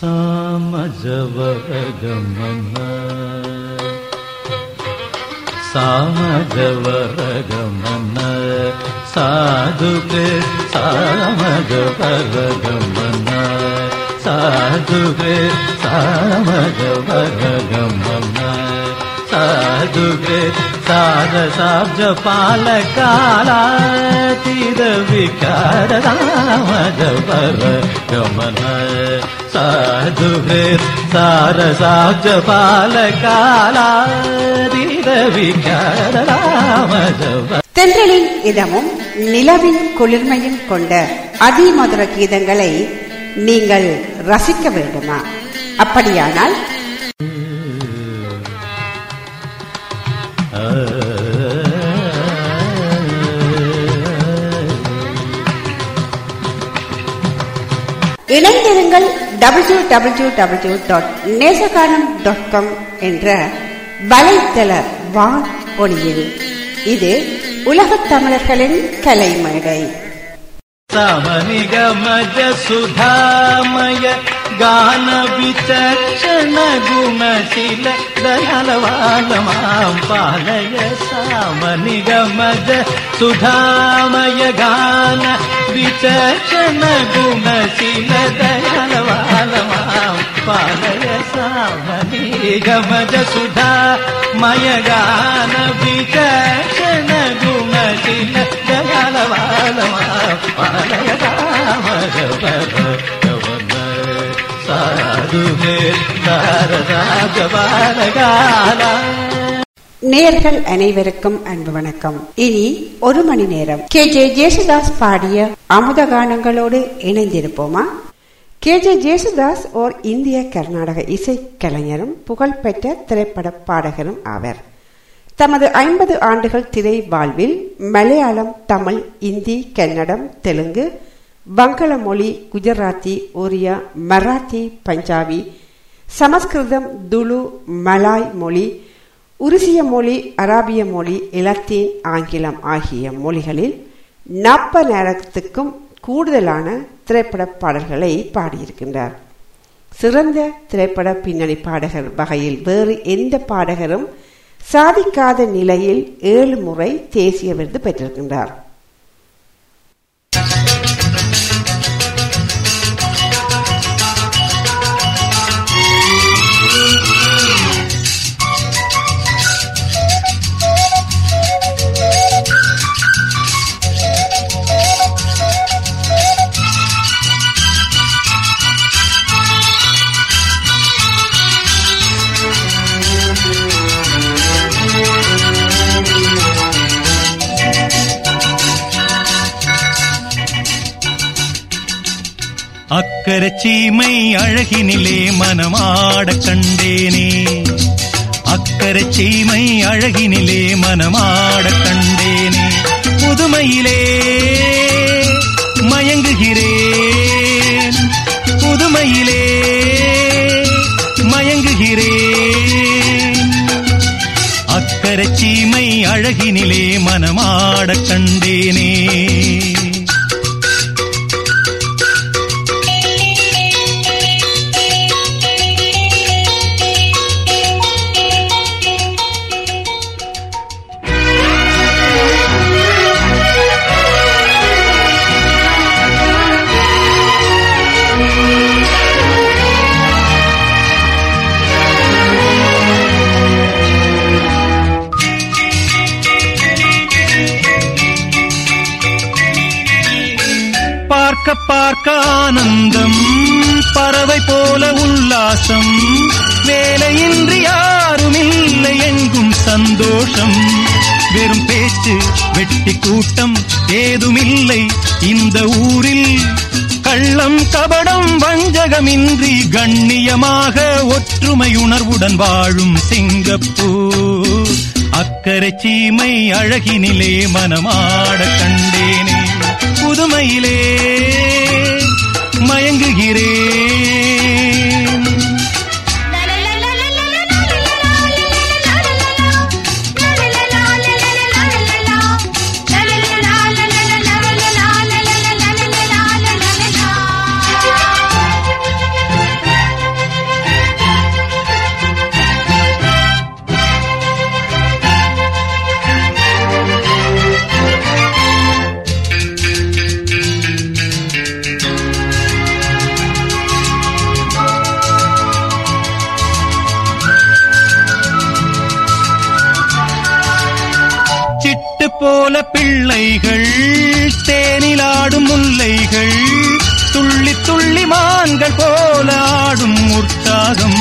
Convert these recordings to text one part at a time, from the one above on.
सामजवरगमन। सामजवरगमन। साधु सामजवरगमन। भगम सामजवरगमन। साधुके जगम साधु விகார ராமஜவர கமன தென்றலின் இதமும் நிலவின் குளிர்மையும் கொண்ட அதிமதுர கீதங்களை நீங்கள் ரசிக்க வேண்டுமா? அப்படியானால் இணைந்திருங்கள் W W W dot Nesaganam dot com என்ற வலைத்தள வான் ஒளியில் இது உலகத் தமிழர்களின் கலை సమనిగమజ సుధామయ గాన విచక్షణ గుణశీల దయాలవాళమాం పాలయ సామనిగమజ సుధామయ గాన విచక్షణ గుణశీల దయాలవాళమాం పాలయ సామనిగమజ సుధామయ గాన విచక్షణ గుణశీల நேர்கள் அனைவருக்கும் அன்பு வணக்கம். இனி ஒரு மணி நேரம். கே. ஜே. ஜேசுதாஸ் பாடிய அமுத கானங்களோடு இணைந்திருப்போமா? கே. ஜே. ஜேசுதாஸ் ஓர் இந்திய கர்நாடக இசை கலைஞரும் புகழ்பெற்ற திரைப்பட பாடகரும் ஆவர். தமது ஐம்பது ஆண்டுகள் திரை வாழ்வில் மலையாளம் தமிழ் இந்தி கன்னடம் தெலுங்கு வங்கள மொழி குஜராத்தி ஒரியா மராத்தி பஞ்சாபி சமஸ்கிருதம் துளு மலாய் மொழி உருசிய மொழி அராபிய மொழி இலத்தீன் ஆங்கிலம் ஆகிய மொழிகளில் நாற்பதாயிரத்துக்கும் கூடுதலான திரைப்பட பாடல்களை பாடியிருக்கின்றார். சிறந்த திரைப்பட பின்னணி பாடகர் வகையில் வேறு எந்த பாடகரும் சாதிக்காத நிலையில் ஏழு முறை தேசிய விருது பெற்றிருக்கின்றார். அக்கரை சீமை அழகினிலே மனமாட கண்டேனே. அக்கரை சீமை அழகினிலே மனமாட கண்டேனே. புதுமையிலே மயங்குகிறேன். புதுமையிலே மயங்குகிறேன். அக்கரை சீமை அழகினிலே மனமாட கண்டேனே. பார்க்க ஆனந்தம் பறவை போல உல்லாசம் வேலையின்றி யாரும் இல்லை எங்கும் சந்தோஷம். வெறும் பேச்சு வெட்டி கூட்டம் ஏதுமில்லை இந்த ஊரில். கள்ளம் கபடம் வஞ்சகமின்றி கண்ணியமாக ஒற்றுமை உணர்வுடன் வாழும் சிங்கப்பூர். அக்கறை சீமை அழகினிலே மனமாட கண்டேனே. புதுமையிலே மயங்குகிறேன். முல்லைகள் துள்ளி துள்ளி மான்கள் போல ஆடும் உற்சாகம்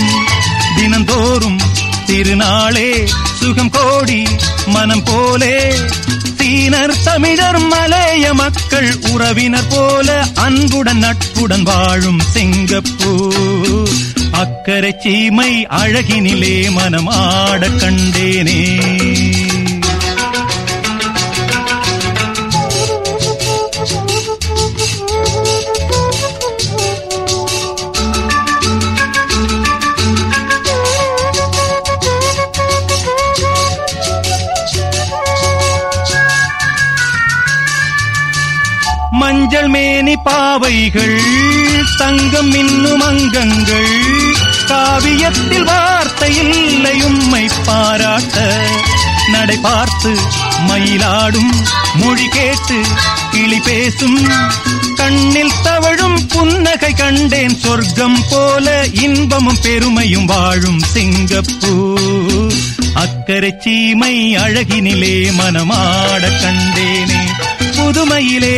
தினந்தோறும் திருநாளே சுகம் கோடி மனம் போலே. சீனர் தமிழர் மலைய மக்கள் உறவினர் போல அன்புடன் நட்புடன் வாழும் சிங்கப்பூர் அக்கறை சீமை அழகினிலே மனம் ஆட கண்டேனே. மஞ்சள் மேனி பாவைகள் தங்கம் இன்னும் அங்கங்கள். காவியத்தில் வார்த்தை இல்லை உம்மை பாராட்ட. நடை பார்த்து மயிலாடும் மொழி கேட்டு கிளி பேசும். கண்ணில் தவழும் புன்னகை கண்டேன் சொர்க்கம் போல இன்பமும் பெருமையும் வாழும் சிங்கப்பூர் அக்கறை சீமை அழகினிலே மனமாட கண்டேனே புதுமையிலே.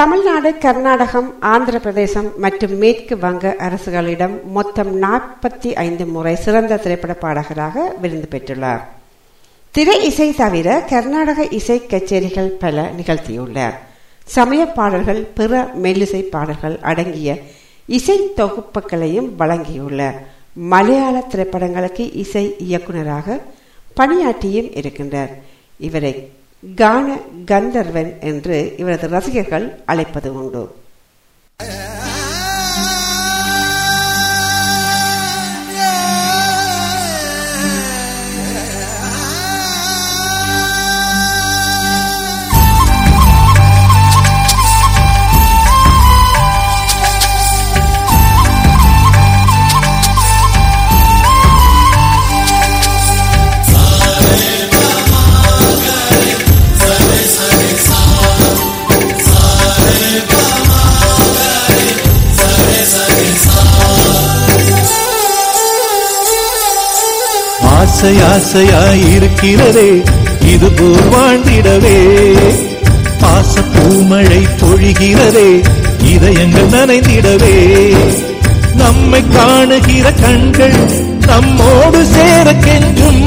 தமிழ்நாடு கர்நாடகம் ஆந்திர பிரதேசம் மற்றும் மேற்கு வங்க அரசுகளிடம் மொத்தம் நாற்பத்தி ஐந்து முறை சிறந்த திரைப்பட பாடகராக விருந்து பெற்றுள்ளார். திரை இசை தவிர கர்நாடக இசை கச்சேரிகள் பல நிகழ்த்தியுள்ளார். சமய பாடல்கள் பிற மெல்லிசை பாடல்கள் அடங்கிய இசை தொகுப்புகளையும் வழங்கியுள்ளார். மலையாள திரைப்படங்களுக்கு இசை இயக்குனராக பணியாற்றியும் இருக்கின்றார். இவரை கான கந்தர்வன் என்று இவரது ரசிகர்கள் அழைப்பது உண்டு. ஆசை ஆசையாய் இருக்கிறதே இது போல் வாழ்ந்திடவே பாச பூமழை பொழிகிறதே இதயங்கள் நனைந்திடவே. நம்மை காணுகிற கண்கள் நம்மோடு சேரக்கென்றும்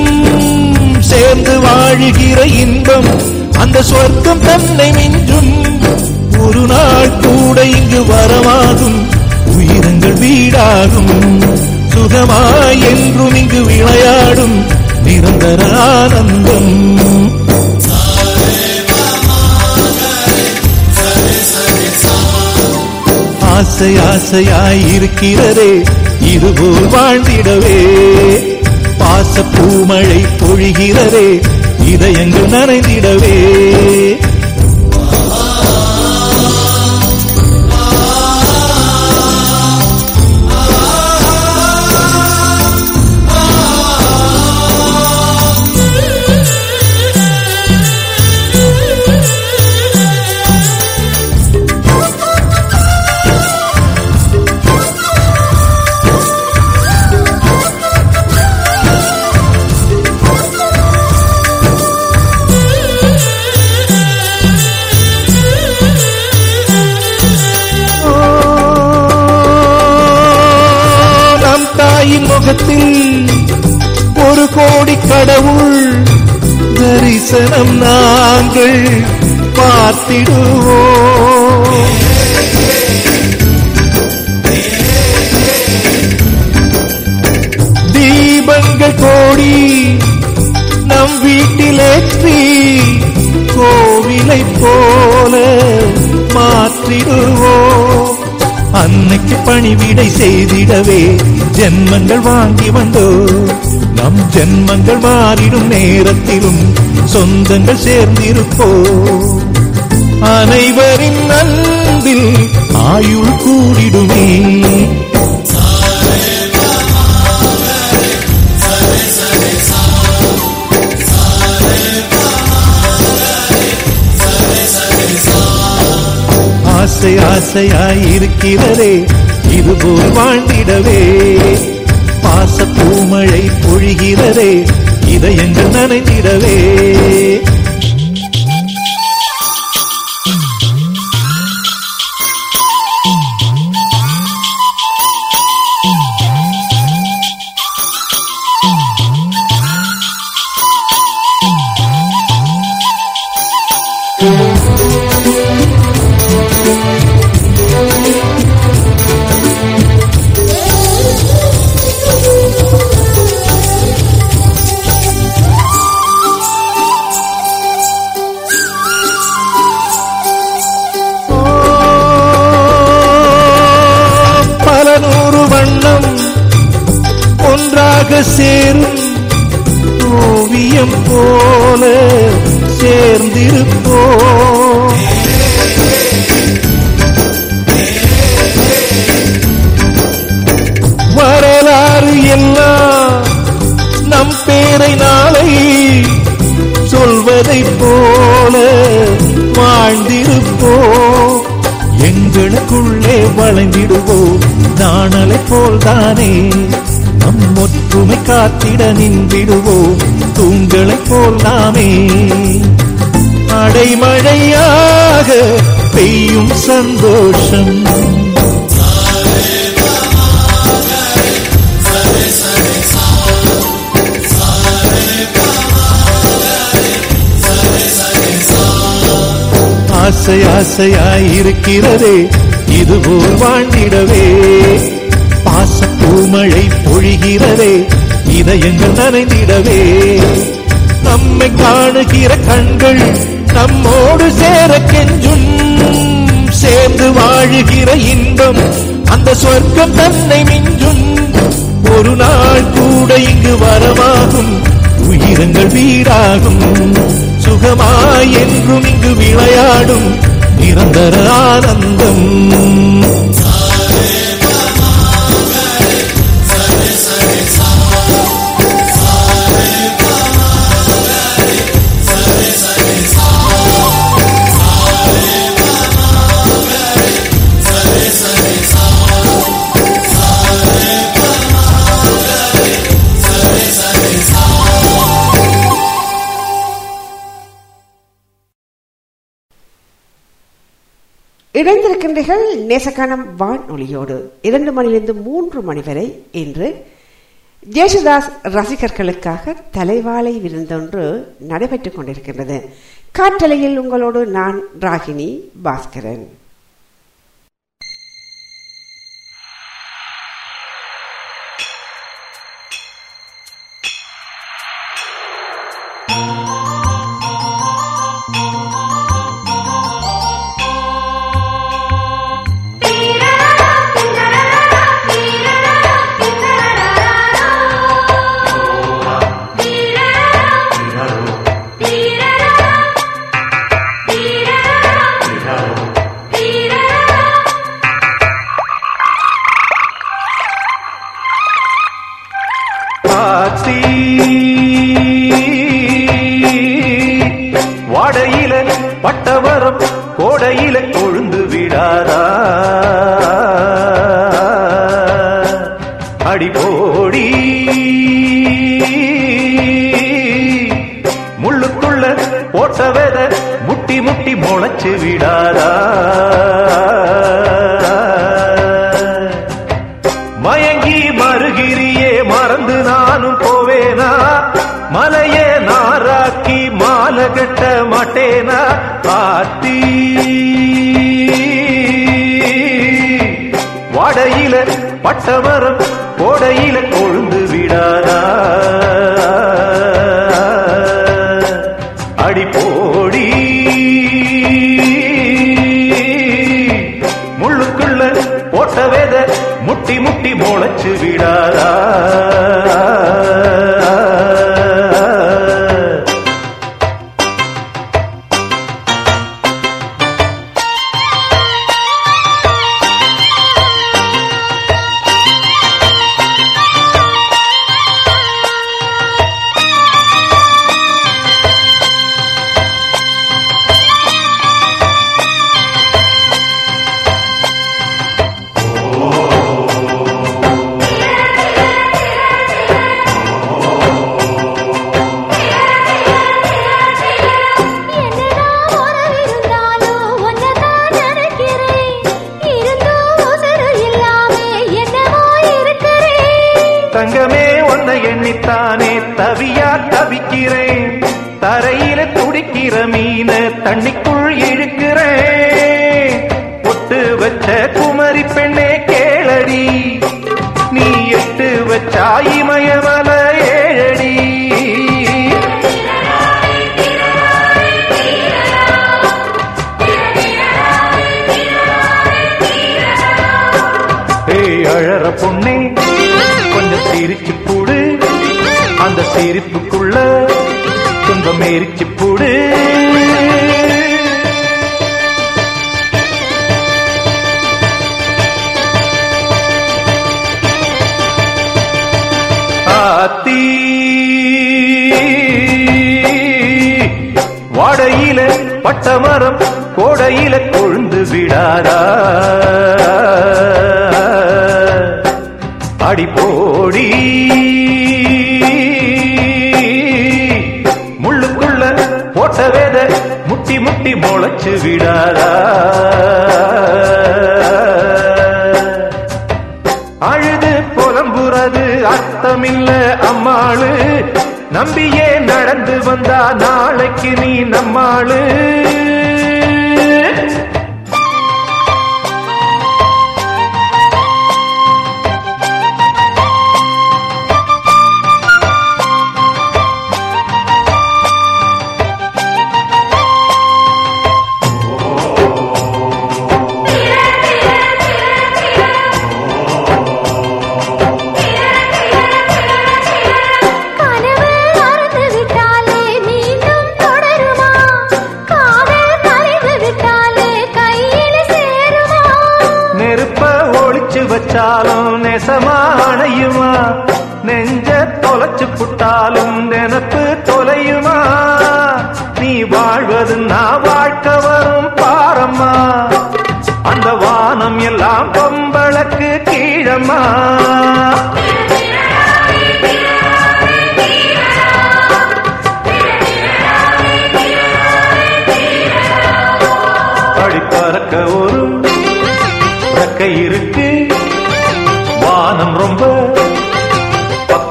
சேர்ந்து வாழுகிற இன்பம் அந்த சொர்க்கம் தன்னை மின்றும் ஒரு நாள் கூட இங்கு வரவாகும் உயிரங்கள் வீடாகும். சுகமாய் என்றும் இங்கு விளையாடும் நிரந்தர ஆனந்தம். ஆசை ஆசையாய் இருக்கிறதே இதுபோல் வாழ்ந்திடவே. பாச பூமழை பொழிகிறதே இதயங்கள் நனைந்திடவே. தரிசனம் நாங்கள் பார்த்திடுவோம். தீபங்கள் கோடி நம் வீட்டிலேற்றி கோவிலை போல மாற்றிடுவோம். அன்னைக்கு பணிவிடை செய்திடவே ஜென்மங்கள் வாங்கி வந்தோ நம் ஜென்மங்கள் மாறிடும் நேரத்திலும் சொந்தங்கள் சேர்ந்திருப்போ. அனைவரின் அன்பில் ஆயுள் கூடிடுமே. ஆசை ஆசையாயிருக்கிறதே இதுபோல் வாழ்ந்திடவே. பாச பூமழை பொழிகிறதே இதயங்கள் நனைந்திடவே. you நின்றிடுவோம். தூங்களைப் போல் நாமே. அடைமழையாக பெய்யும் சந்தோஷம். ஆசை ஆசையாயிருக்கிறதே இதுபோல் வாழ்ந்திடவே. பாச பூமழை பொழிகிறதே இதயங்கள் நனைந்திடவே நம்மை காணுகிற கண்கள் நம்மோடு சேர கெஞ்சும். சேர்ந்து வாழுகிற இன்பம் அந்த சொர்க்கம் தன்னை மிஞ்சும். ஒரு நாள் கூட இங்கு வரமாகும் உயிரங்கள் வீடாகும். சுகமாய் என்றும் இங்கு விளையாடும். நிரந்தர ஆனந்தம். இணைந்திருக்கின்றீர்கள் நேசக்கானம் வானொலியோடு இரண்டு மணிலிருந்து மூன்று மணி வரை இன்று ஜேசுதாஸ் ரசிகர்களுக்காக தலைவாழை விருந்தொன்று நடைபெற்றுக் கொண்டிருக்கின்றது. காற்றலையில் உங்களோடு நான் ராகினி பாஸ்கரன்.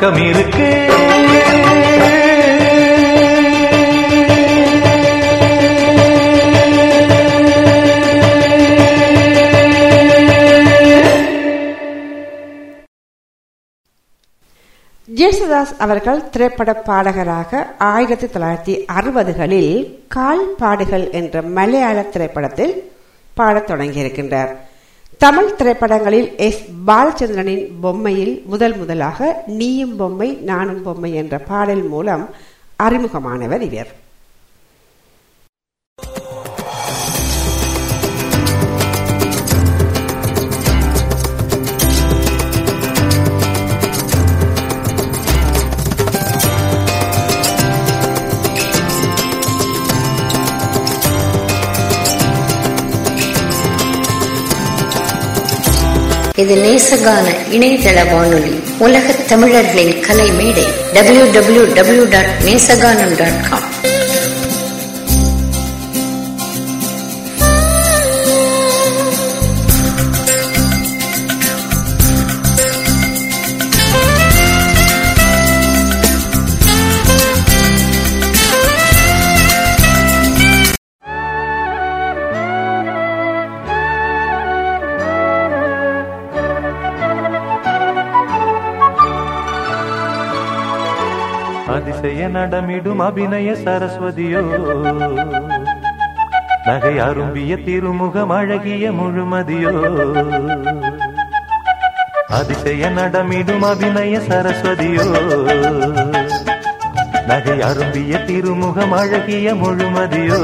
பக்கம் இருக்கு. ஜேசுதாஸ் அவர்கள் திரைப்பட பாடகராக ஆயிரத்தி தொள்ளாயிரத்தி அறுபதுகளில் கால் பாடுகள் என்ற மலையாள திரைப்படத்தில் பாடத் தொடங்கியிருக்கின்றார். தமிழ் திரைப்படங்களில் எஸ். பாலச்சந்திரனின் பொம்மையில் முதல் முதலாக நீயும் பொம்மை நானும் பொம்மை என்ற பாடல் மூலம் அறிமுகமானவர் இவர். இது நேசகான இணையதள வானொலி உலகத் தமிழர்களின் கலை மேடை W W W dot Nesaganam dot com அதிசய நடமிடும் அபிநய சரஸ்வதியோ? நகை அரும்பிய திருமுகம் அழகிய முழுமதியோ? அதிசய நடமிடும் அபிநய சரஸ்வதியோ? நகை அரும்பிய திருமுகம் அழகிய முழுமதியோ?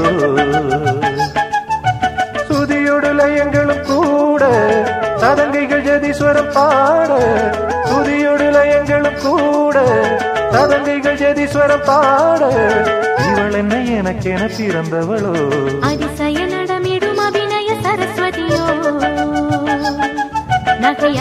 சுதியுடலயங்களும் கூட சதங்கைகள் ஜதீஸ்வரம் பாட சுதியுடலயங்களும் கூட சதங்கைகள் ஜெதீஸ்வரம் பாட இவள் என்ன எனக்கென பிறந்தவளோ? அதிசய நடமிடும் அபிநய சரஸ்வதியோ? நகை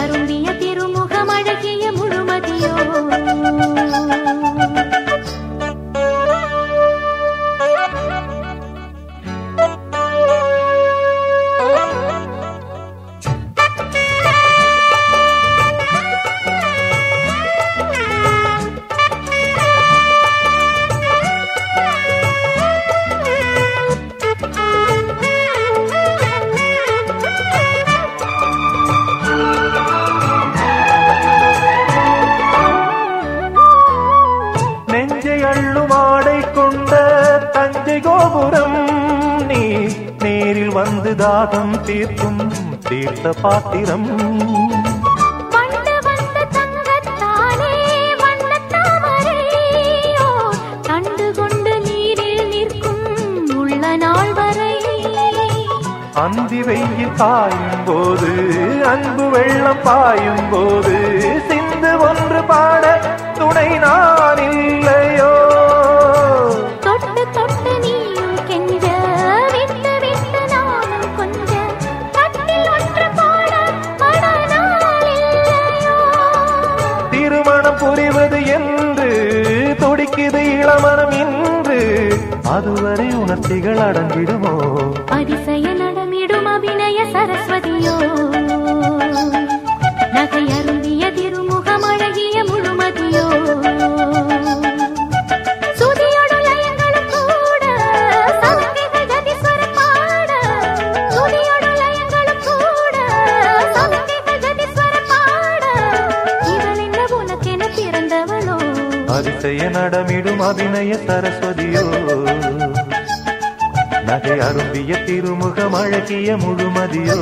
நாள் வரை. அந்தி வெயில் பாயும் போது அன்பு வெள்ளம் பாயும் போது சிந்து ஒன்று பாட துணை நான் உணர்ச்சிகள் அடங்கிடுமோ? அதிசய நடமிடும் அபிநய சரஸ்வதியோ? நகை அருந்திய திருமுகம் அழகிய முழுமதியோ? சுதியோடு லயங்களும் கூட சலங்கைகள் திருமுகம் முழுமதியோ?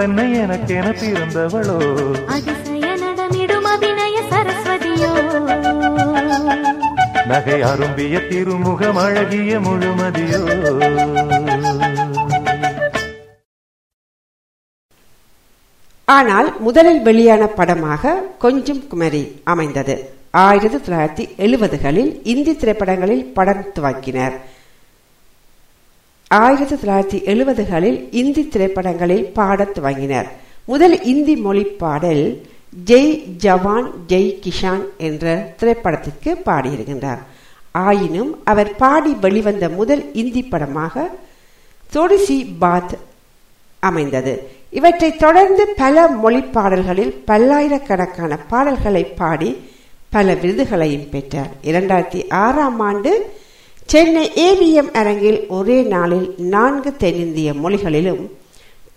இவள் என்ன எனக்கென பிறந்தவளோ அதிசய நடமிடும் அபிநய சரஸ்வதியோ? நகை அரும்பிய திருமுகம் அழகிய முழுமதியோ? ஆனால் முதலில் வெளியான படமாக கொஞ்சம் குமரி அமைந்தது. ஆயிரத்தி தொள்ளாயிரத்தி எழுபதுகளில் இந்தி திரைப்படங்களில் படம் துவக்கினர். ஆயிரத்தி தொள்ளாயிரத்தி எழுபதுகளில் இந்தி திரைப்படங்களில் பாடத் துவங்கினர். முதல் இந்தி மொழி பாடல் ஜெய் ஜவான் ஜெய் கிஷான் என்ற திரைப்படத்திற்கு பாடியிருக்கின்றார். ஆயினும் அவர் பாடி வெளிவந்த முதல் இந்தி படமாக தொடிசி பாத் அமைந்தது. இவற்றைத் தொடர்ந்து பல மொழி பாடல்களில் பல்லாயிரக்கணக்கான பாடல்களை பாடி பல விருதுகளையும் பெற்றார். இரண்டாயிரத்தி ஆறாம் ஆண்டு சென்னை ஏவிஎம் அரங்கில் ஒரே நாளில் நான்கு தென்னிந்திய மொழிகளிலும்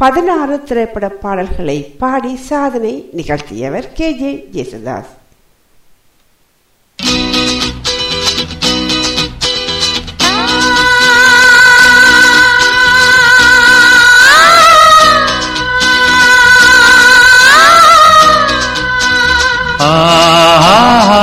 பதினாறு திரைப்பட பாடல்களை பாடி சாதனை நிகழ்த்தியவர் கே ஜே ஜேசுதாஸ். ஆ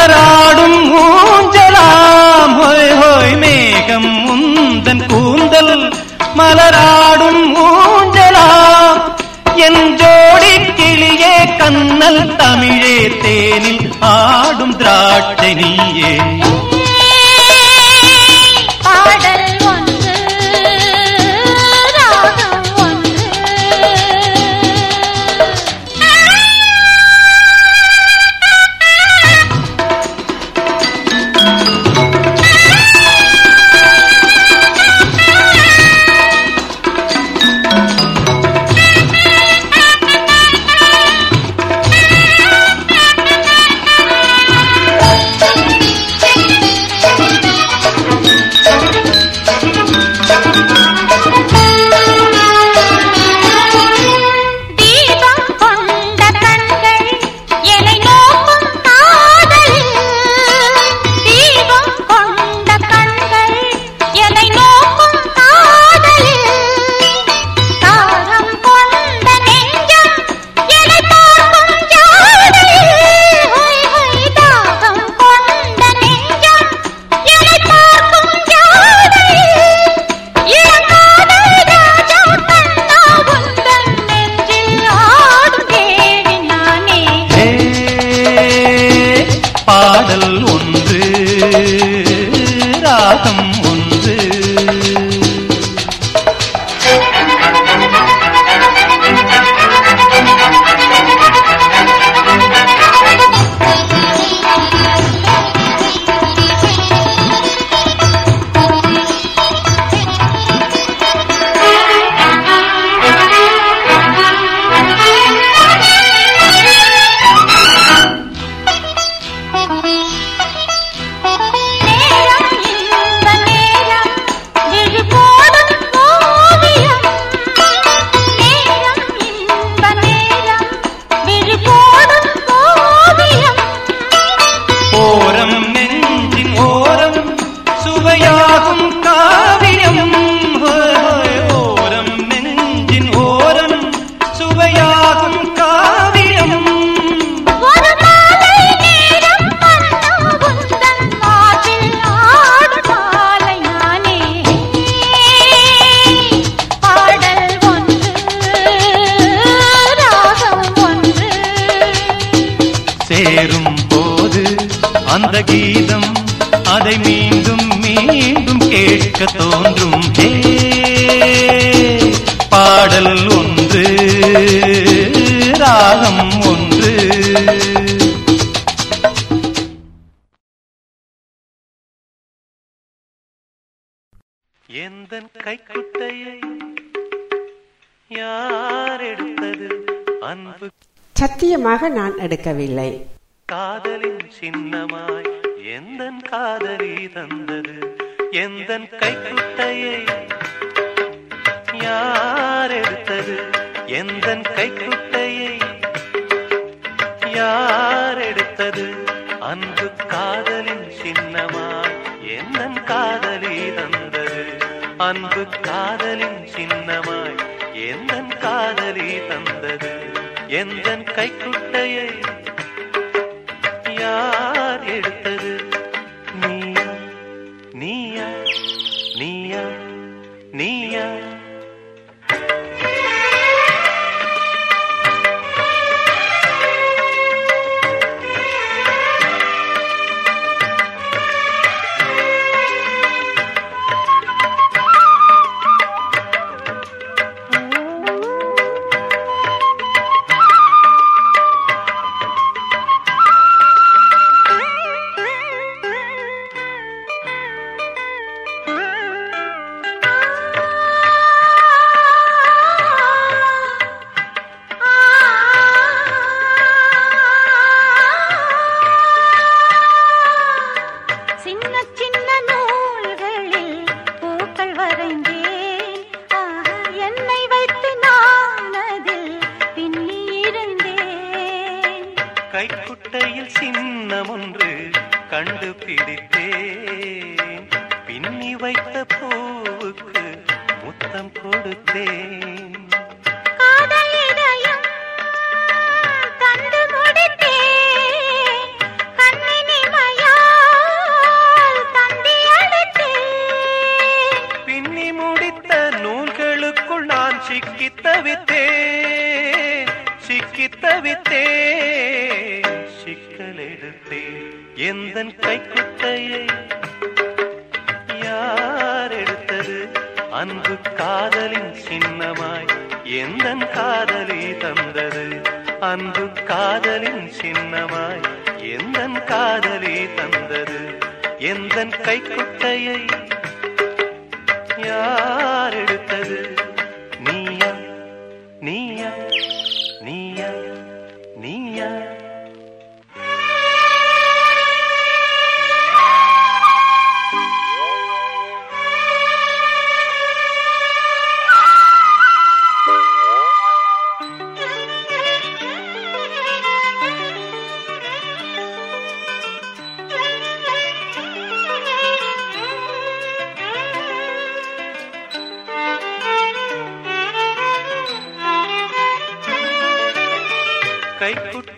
மலராடும் ஊஞ்சலாம். ஹோய் ஹோய் மேகம் முந்தன் கூந்தல். மலராடும் ஊஞ்சலாம். என் ஜோடி கிளியே கண்ணல் தமிழே தேனில் ஆடும் திராட்சை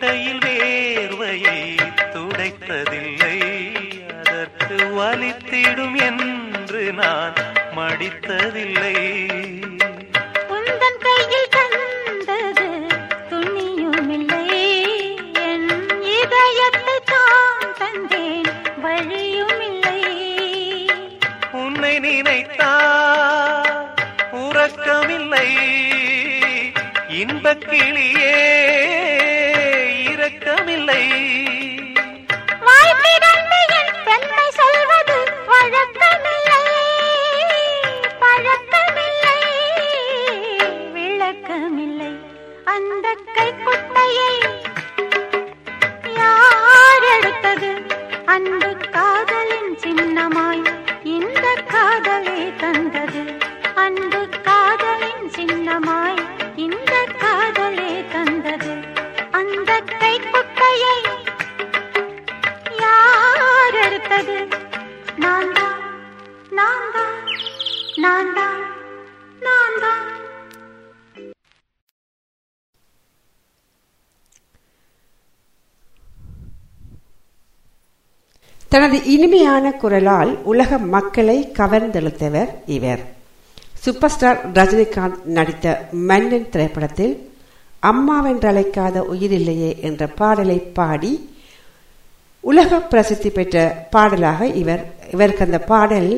கைக்குட்டையில் வேர்வையை துடைத்ததில்லை. அதற்கு வலித்திடும் என்று நான் மடித்ததில்லை. உந்தன் கையில் தந்தது பழக்கமில்லை விளக்கமில்லை. அந்த கைக்குட்டையை யார் எடுத்தது அன்பு காதலின் சின்னமாய் இந்த காதலை தந்தது. தனது இனிமையான குரலால் உலக மக்களை கவர்ந்தெழுத்தவர் இவர். சூப்பர் ஸ்டார் ரஜினிகாந்த் நடித்த மன்னன் திரைப்படத்தில் அம்மாவென்றழைக்காத உயிரில்லையே என்ற பாடலை பாடி உலக பிரசித்தி பெற்ற பாடலாக இவர் இவருக்கு அந்த பாடல்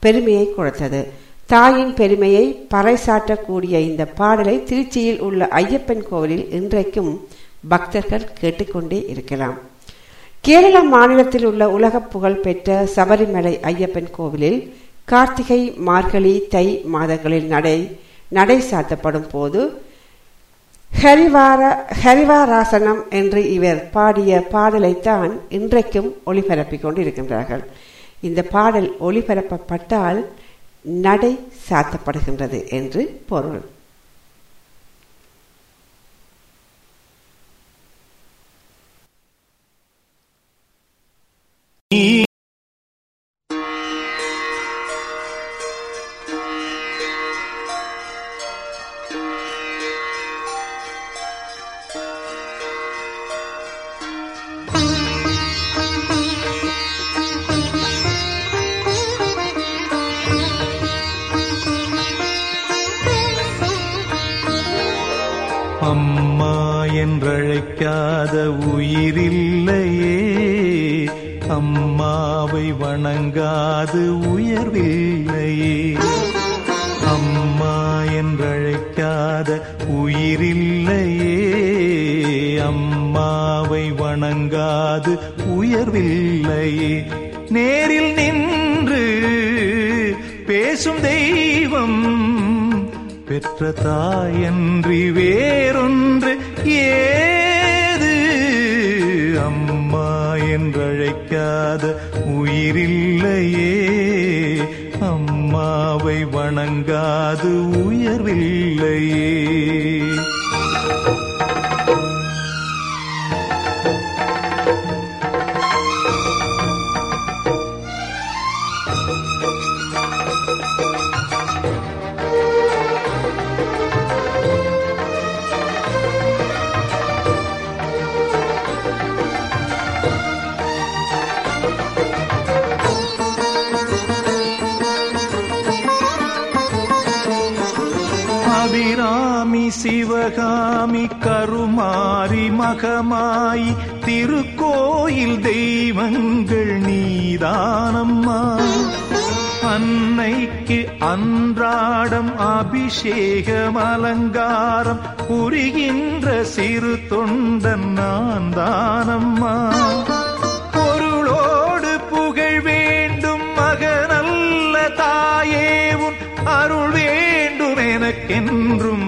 பெருமையை கொடுத்தது. தாயின் பெருமையை பறைசாற்றக்கூடிய இந்த பாடலை திருச்சியில் உள்ள ஐயப்பன் கோவிலில் இன்றைக்கும் பக்தர்கள் கேட்டுக்கொண்டே இருக்கலாம். கேரள மாநிலத்தில் உள்ள உலக புகழ் பெற்ற சபரிமலை ஐயப்பன் கோவிலில் கார்த்திகை மார்கழி தை மாதங்களில் நடை நடை சாத்தப்படும் போது ஹரிவார ஹரிவாராசனம் என்று இவர் பாடிய பாடலைத்தான் இன்றைக்கும் ஒளிபரப்பிக் கொண்டிருக்கின்றார்கள். இந்த பாடல் ஒளிபரப்பப்பட்டால் நடை சாத்தப்படுகின்றது என்று பொருள்.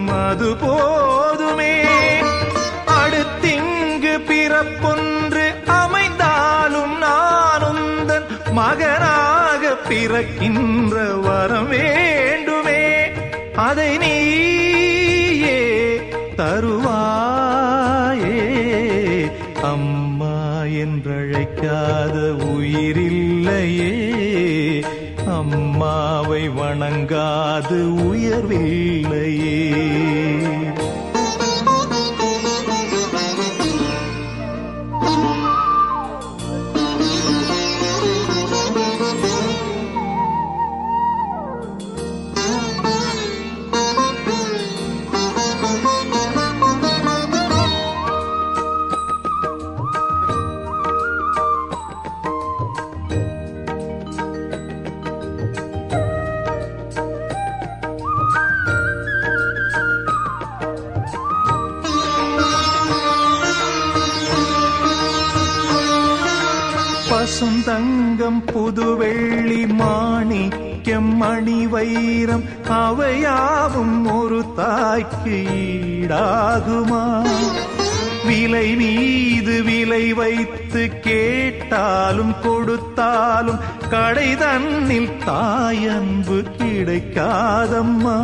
அது போதுமே. அடுத்திங்கு பிறப்பொன்று அமைந்தாலும் நான் உந்தன் மகனாக பிறக்கின்ற வரம் வேண்டுமே. அதை நீயே தருவாயே. அம்மா என்றழைக்காத உயிரில்லையே. அம்மாவை வணங்காது உயர்வில்லையே. வைரம் அவையாவும் ஒரு தாய்க்கு ஈடாகுமா? விலை மீது விலை வைத்து கேட்டாலும் கொடுத்தாலும் கடை தன்னில் தாயன்பு கிடைக்காதம்மா.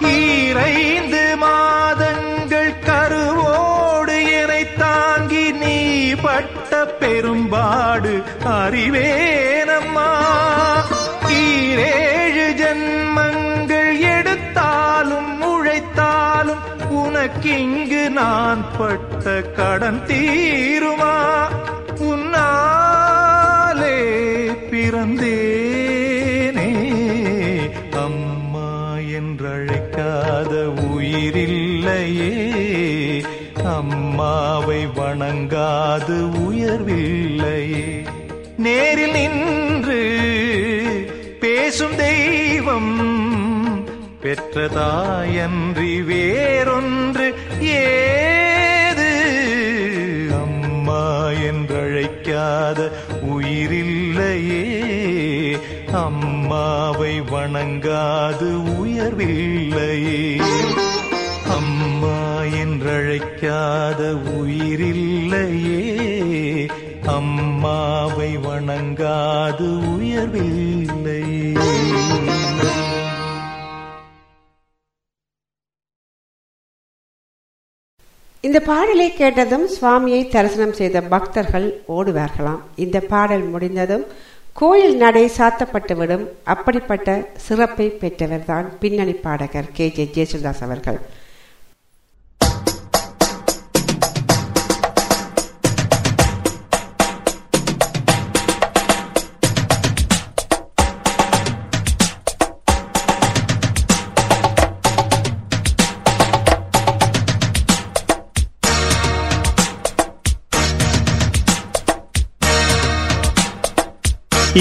ஈரைந்து மாதங்கள் கருவோடு என்னை தாங்கி நீ பட்ட பெரும்பாடு அறிவேனம்மா. ஈரே ஜென்மங்கள் எடுத்தாலும் உழைத்தாலும் உனக்கிங்கு நான் பட்ட கடன் தீருமா? உன்னாலே பிறந்தேனே. அம்மா என்றழைக்காத உயிரில்லையே. அம்மாவை வணங்காது உயர்வில்லையே. நேரில் நின்று பேசும் தெய்வம் பெற்றதாயன்றி வேறொன்று ஏது? அம்மா என்றழைக்காத உயிரில்லையே. அம்மாவை வணங்காது உயர்வில்லையே. அம்மா என்றழைக்காத உயிரில்லையே. அம்மாவை வணங்காது உயர்வில்லையே இந்த பாடலை கேட்டதும் சுவாமியை தரிசனம் செய்த பக்தர்கள் ஓடுவார்களாம். இந்த பாடல் முடிந்ததும் கோயில் நடை சாத்தப்பட்டுவிடும். அப்படிப்பட்ட சிறப்பை பெற்றவர்தான் பின்னணி பாடகர் கே ஜே ஜேசுதாஸ் அவர்கள்.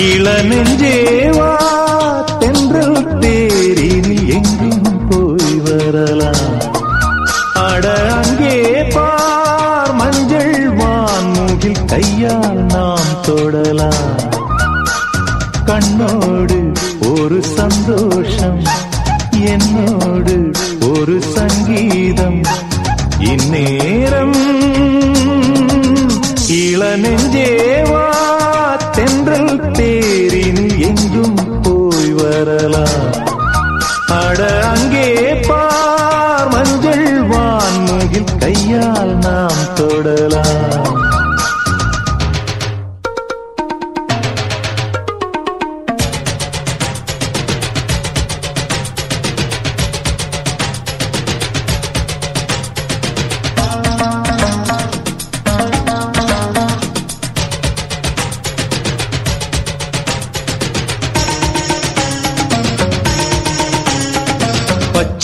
இள நெஞ்சேவா தென்றல் தேரினில் எங்கும் போய் வரலாம். அட அங்கே பார் மஞ்சள் வான் மூகில் கையால் நாம் தொடலாம். கண்ணோடு ஒரு சந்தோஷம் என்னோடு ஒரு சங்கீதம். இந்நேரம் இள நெஞ்சேவா தென்றல் தேரினில் வரலாம். அட அங்கே பார் மஞ்சள் வான்முகில் கையால் நாம் தொடலாம்.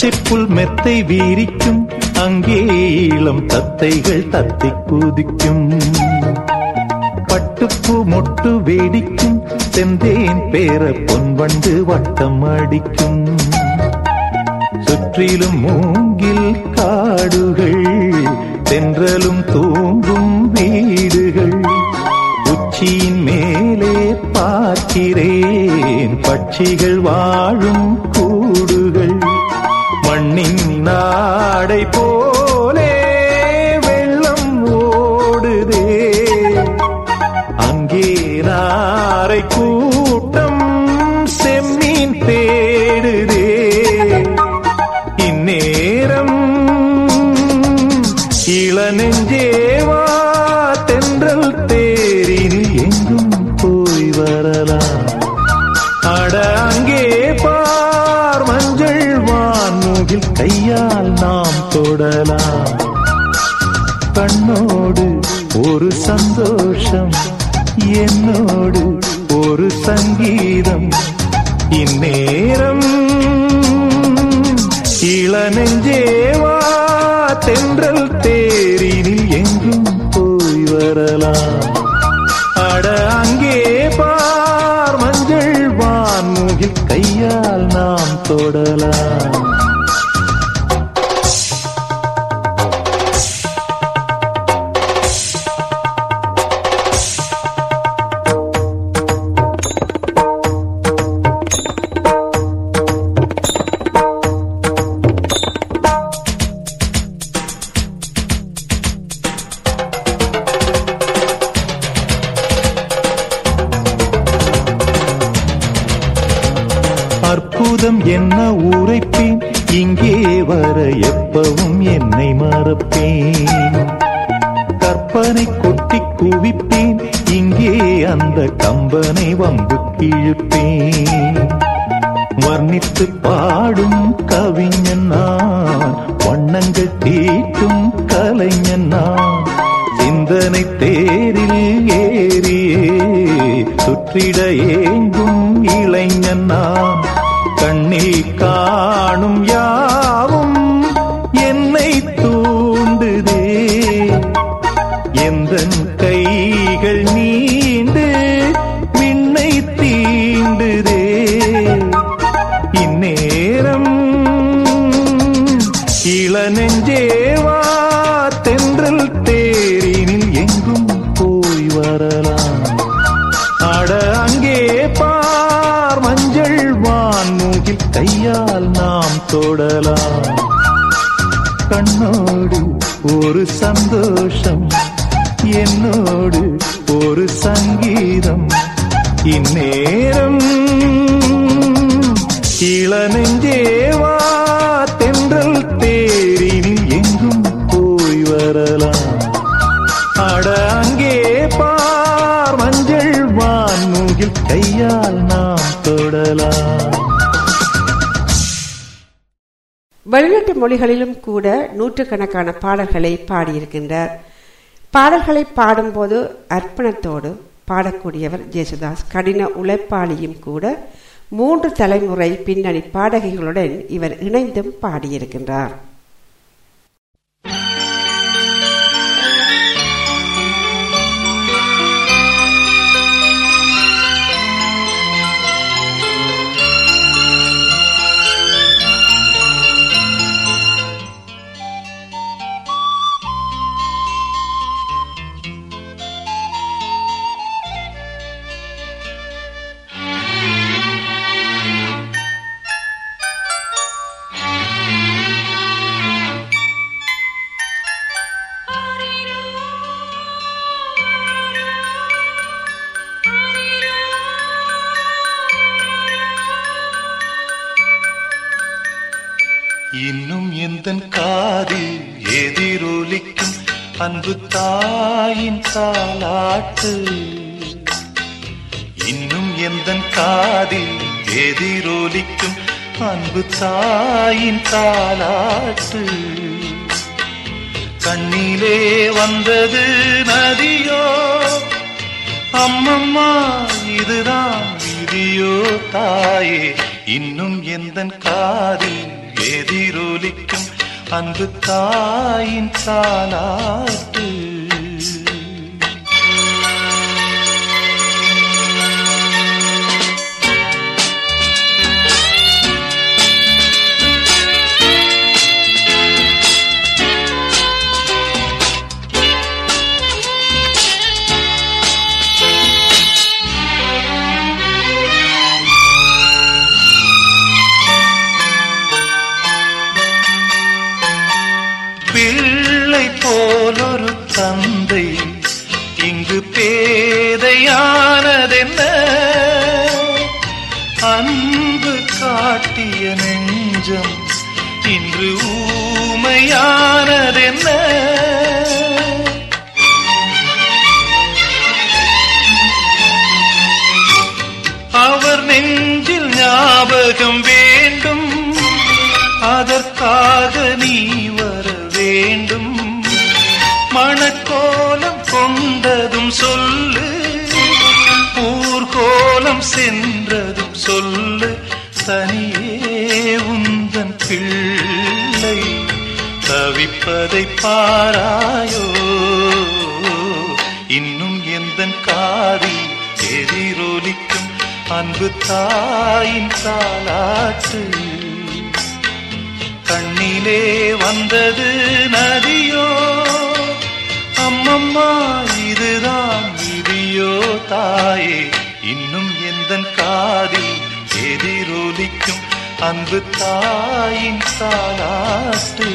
பச்சை புல் மெத்தை வீரிக்கும் அங்கே இளம் தத்தைகள் தத்தி கூதிக்கும். பட்டுப்பூ மொட்டு வேடிக்கும் செந்தேன் பேர பொன் வண்டு வட்டம் அடிக்கும். சுற்றிலும் மூங்கில் காடுகள் தென்றலும் தூங்கும் வீடுகள். உச்சியின் மேலே பார்க்கிறேன் பட்சிகள் வாழும் கூடுகள். நாடை போலே வெள்ளம் ஓடுதே. அங்கே நாரை கூட்டம் செம்மீன் தே தொடலாம். கண்ணோடு ஒரு சந்தோஷம் என்னோடு ஒரு சங்கீதம். இந்நேரம் இளநெஞ்சேவா தென்றல் தேரினில் எங்கும் போய் வரலாம். அட அங்கே பார் மஞ்சள் வான்முகில் கையால் நாம் தொடலாம். கம்பனை வம்பு கிழிப்பேன். வர்ணித்து பாடும் கவிஞன் நான் வண்ணங்கள் தீட்டும் கலைஞன் நான் சிந்தனை தேரில் ஏறியே சுற்றிட ஏங்கும் இளைஞன் நான் கண்ணில் காணும் யார் நாம் கண்ணோடு ஒரு சந்தோஷம் என்னோடு ஒரு சங்கீதம். இந்நேரம் இளநெஞ்சேவா தென்றல் தேரில் எங்கும் போய் வரலாம். அட அங்கே பார் மஞ்சள் வான் மூங்கில் கையால் நாம் தொடலாம். வெளிநாட்டு மொழிகளிலும் கூட நூற்றுக்கணக்கான பாடல்களை பாடியிருக்கின்றார். பாடல்களை பாடும்போது அர்ப்பணத்தோடு பாடக்கூடியவர் ஜேசுதாஸ். கடின உழைப்பாளியும் கூட மூன்று தலைமுறை பின்னணி பாடகிகளுடன் இவர் இணைந்தும் பாடியிருக்கின்றார். இன்னும் காதில் எதிரொலிக்கும் அன்பு தாயின் தாலாட்டு இன்னும் எந்தன் காதில் எதிரொலிக்கும் அன்பு தாயின் தாலாட்டு கண்ணிலே வந்தது நதியோ? அம்மம்மா இதுதான் விதியோ தாயே. இன்னும் எந்தன் காதில் எதிரொலிக்கும் அன்பு தாயின் தாலாட்டு ஊமையானதென்ன அவர் நெஞ்சில் ஞாபகம் வேண்டும். அதற்காக நீ வர வேண்டும். மணக்கோலம் கொண்டதும் சொல்லு. ஊர்கோலம் சென்றதும் சொல்லு. தனியே உந்தன் பிள்ளை. தவிப்பதை பாராயோ. இன்னும் எந்த காதில் எதிரொலிக்கும் அன்பு தாயின் தாலாட்டு கண்ணிலே வந்தது நதியோ. அம்மம்மா இதுதான் விதியோ தாயே. இன்னும் எந்த காதில் எதிரொலிக்கும் அன்பு தாயின் தாலாட்டு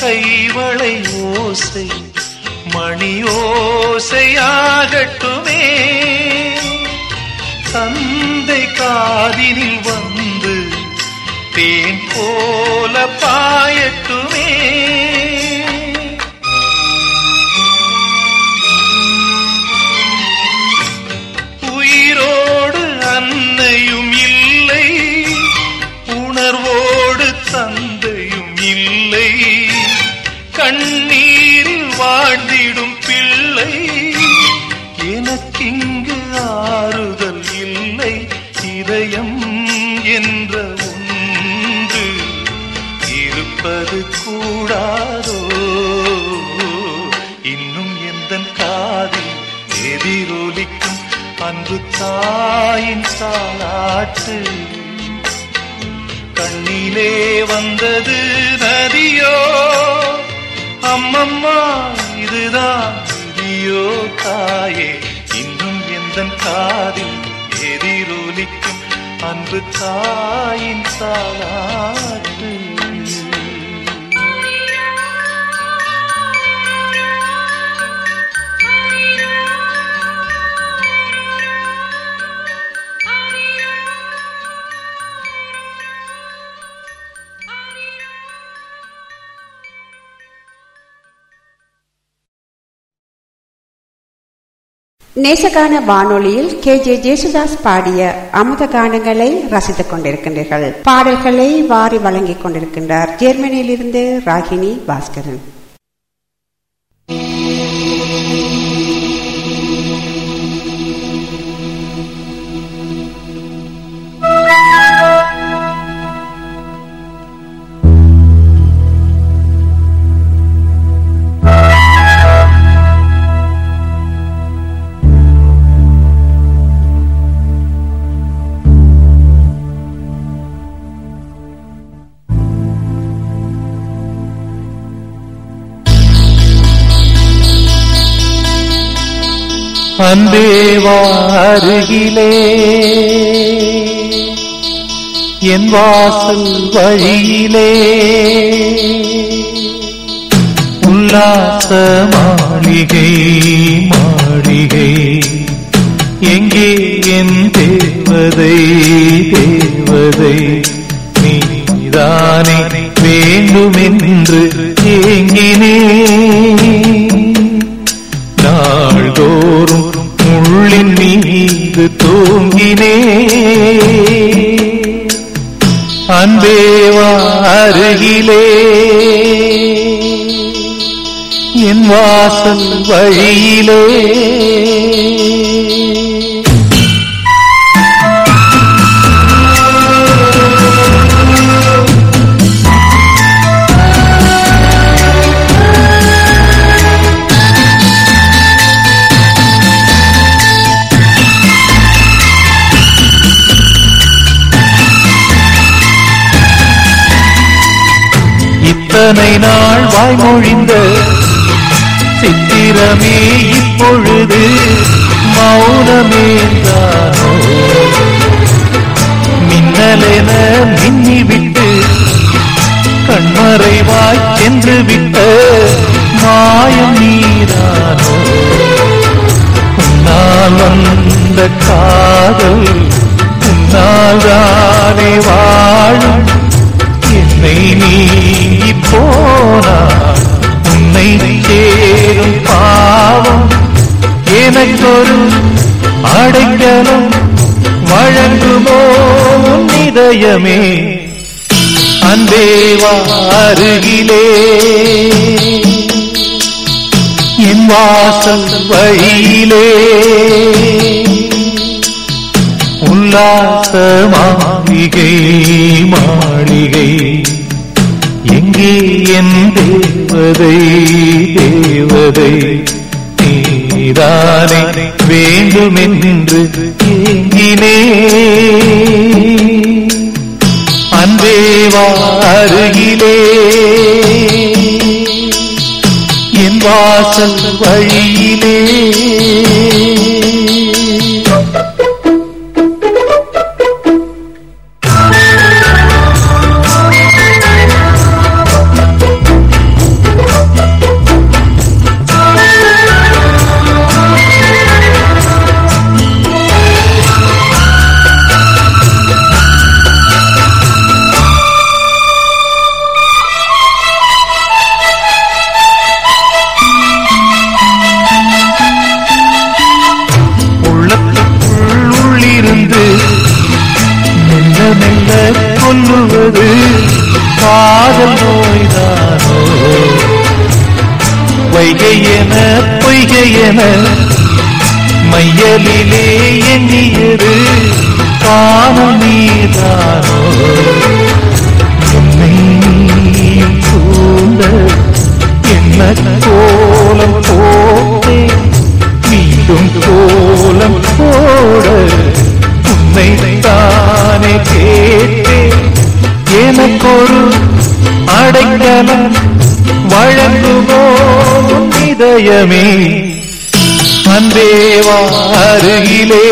கைவளை ஓசை மணி ஓசையாகட்டுமே தந்தை காதினில் வந்து தேன் போல பாயட்டுமே. வாழ்ந்திடும் பிள்ளை. எனக்கிங்கு ஆறுதல் இல்லை இதயம் என்ற ஒன்று இருப்பது கூடாதோ? இன்னும் எந்த காதில் எதிரொலிக்கும் அன்பு தாயின் தாலாட்டு கண்ணிலே வந்தது நதியோ? அம்மம்மா இதுதான் விதியோ தாயே. இன்னும் எந்த காதில் எதிரொலிக்கும் அன்பு தாயின் தாளாட்டு. நேசகான வானொலியில் கே. ஜே. ஜேசுதாஸ் பாடிய அமுத கானங்களை ரசித்துக் கொண்டிருக்கின்றீர்கள். பாடல்களை வாரி வழங்கிக் கொண்டிருக்கின்றார். ஜெர்மனியிலிருந்து ராகினி பாஸ்கரன். அன்பேவா அருகிலே. என் வாசல் வழியிலே. உல்லாச மாளிகை மாளிகை. எங்கே என் தேவதை தேவதை? நீதானே வேண்டுமென்று ஏங்கினே அருகிலே. என் வாசல் வழியிலே. வாய்மொழிந்த சித்திரமே இப்பொழுது மௌனமே தானோ மின்னலென மின்னிவிட்டு கண்மறைவாய் சென்று விட்ட மாயம் நீரானோ? உன்னால் வந்த காதல் உன்னால் தானே வாழும் என்னை நீங்கி போனா உன்னை சேரும் பாவம் எனக்கொரு அடைக்கலம் வழங்குமோ உன் இதயமே? அன்பேவா அருகிலே. என் வாசல் வழியிலே. உல்லாச மாளிகை மாளிகை. எங்கே என் தேவதை தேவதை? நீதானே வேண்டுமென்று ஏங்கினே. அன்பேவா அருகிலே என் வாசல் வழியிலே. அடைக்கலம் வழங்குமோ இதயமே. அன்பேவா அருகிலே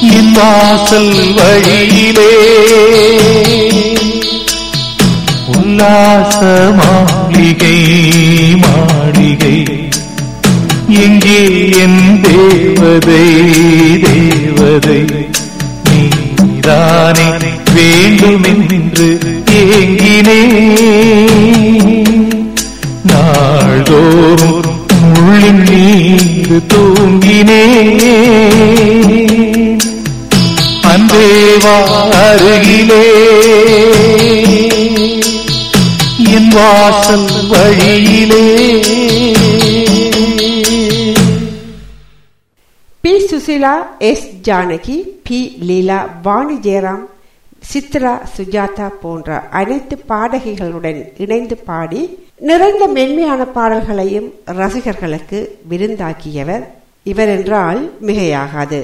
என் வழியிலே. உல்லாச மாளிகை மாளிகை. எங்கே என் தேவதை தேவதை நீதானே. வேண்டுமென்று ஏங்கினே. நாள்தோறும் முள்ளின் நீந்து தூங்கினே. அன்பேவா அருகிலே. என் வாசல் வழியிலே. P. Susheela S. Janaki P. Leela Vani Jayaram Chitra Sujatha போன்ற அனைத்து பாடகிகளுடன் இணைந்து பாடி நிறைந்த மென்மையான பாடல்களையும் ரசிகர்களுக்கு விருந்தாக்கியவர் இவர் என்றால் மிகையாகாது.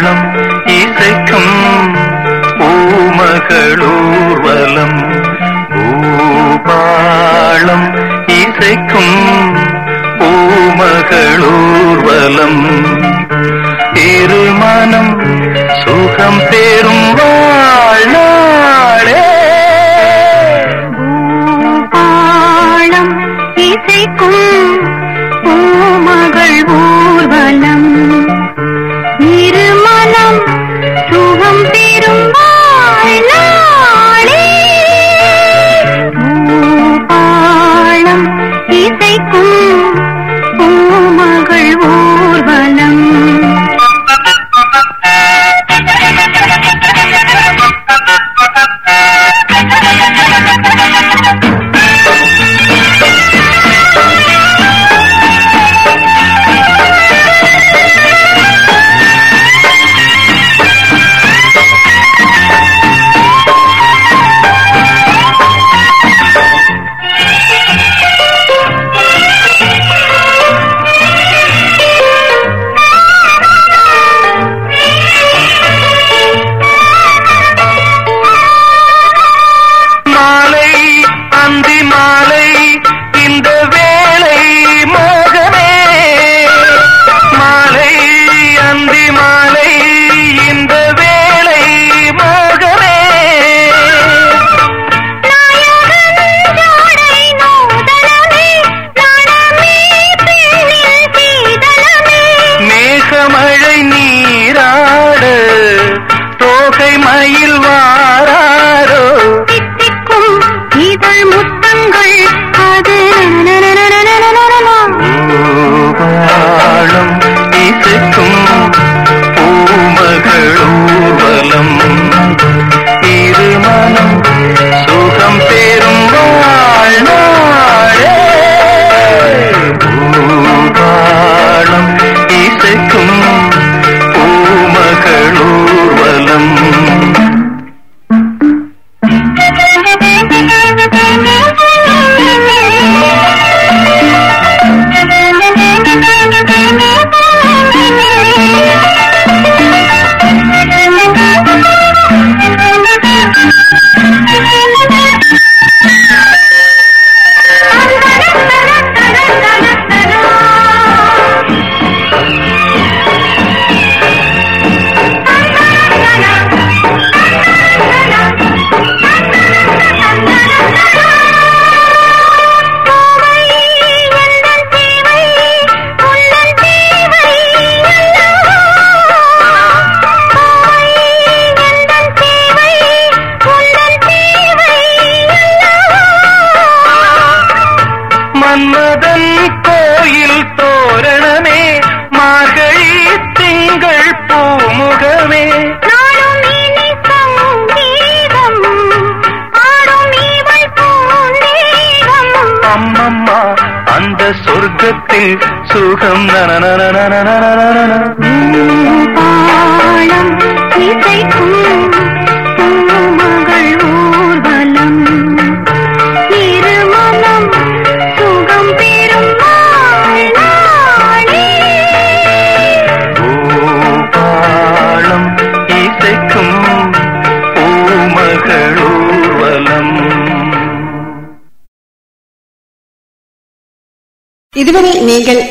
தாளம் இசைக்கும் பூமகளூர்வலம். பூபாளம் இசைக்கும் பூமகளூர்வலம். இருமனம் சுகம் பெறும் வாழ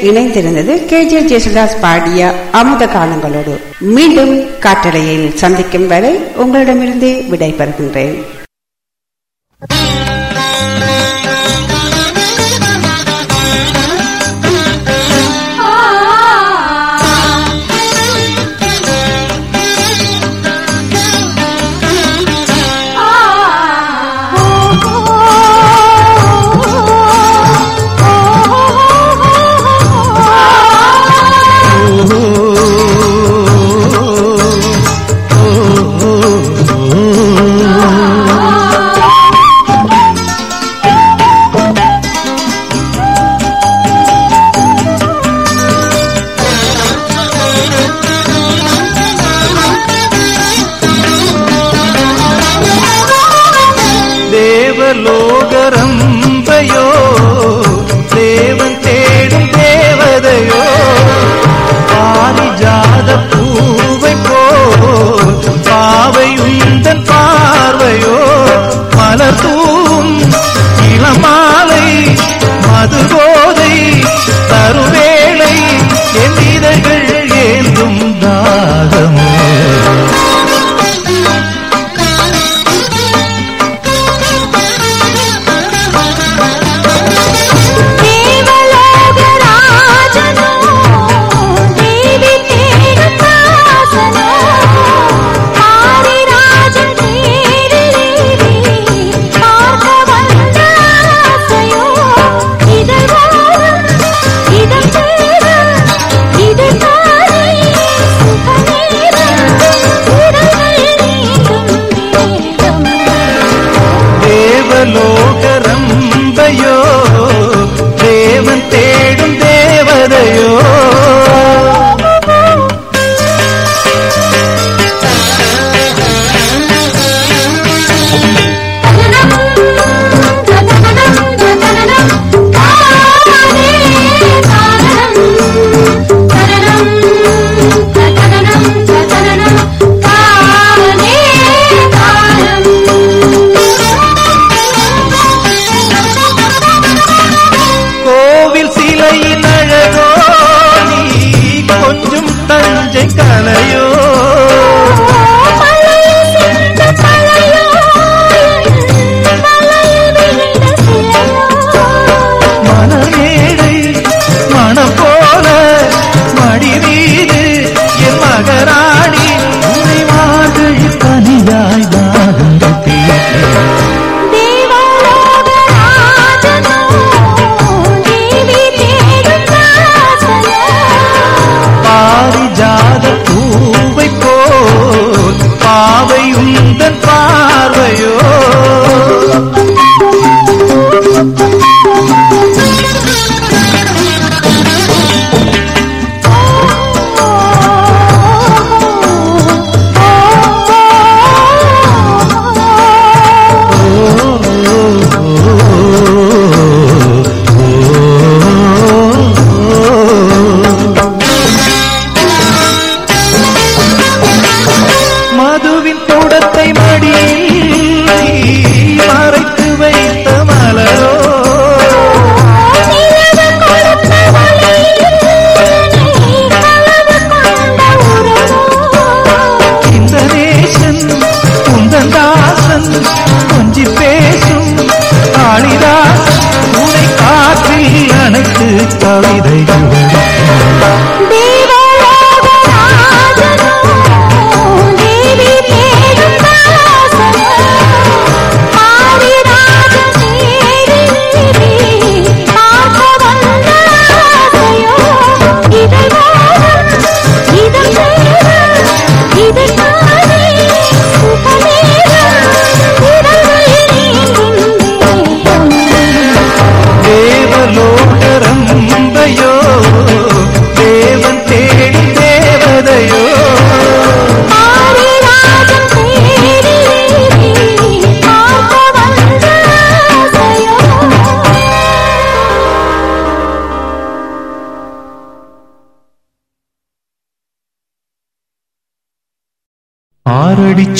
இணைந்திருந்தது கே. ஜே. ஜேசுதாஸ் பாடிய அமுத காலங்களோடு. மீண்டும் காட்டளையில் சந்திக்கும் வரை உங்களிடமிருந்தே விடைபெறுகின்றேன்.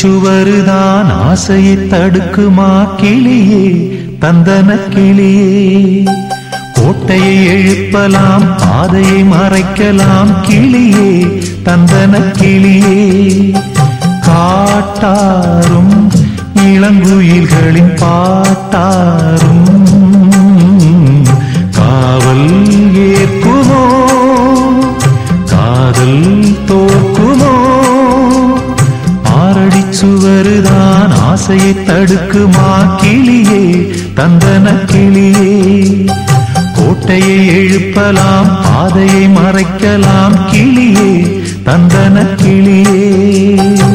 சுவருதான் ஆசையை தடுக்குமா கிளியே தந்தன கிளியே. கோட்டையை எழுப்பலாம் பாதையை மறைக்கலாம் கிளியே தந்தன கிளியே. காட்டாரும் இளங்குயில்களின் பாட்டாரும் காவல் ஏற்குமோ? காதல் தோ கருதான் ஆசையை தடுக்குமா கிளியே தந்தன கிளியே. கோட்டையை எழுப்பலாம் பாதையை மறைக்கலாம் கிளியே தந்தன கிளியே.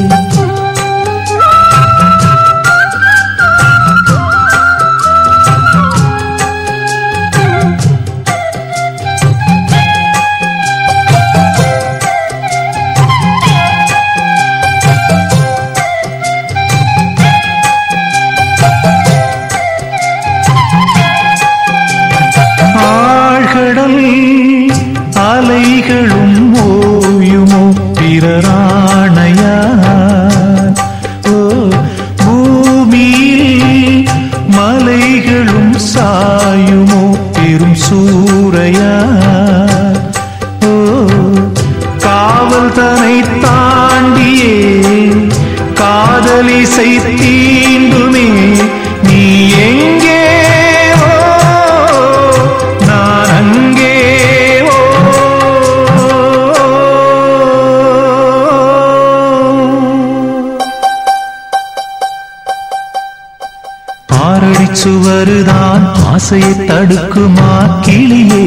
ஆசையை தடுக்குமா கிளியே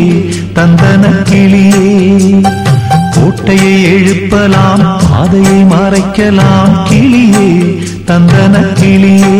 தந்தன கிளியே? கோட்டையை எழுப்பலாம் பாதையை மறைக்கலாம் கிளியே தந்தன கிளியே.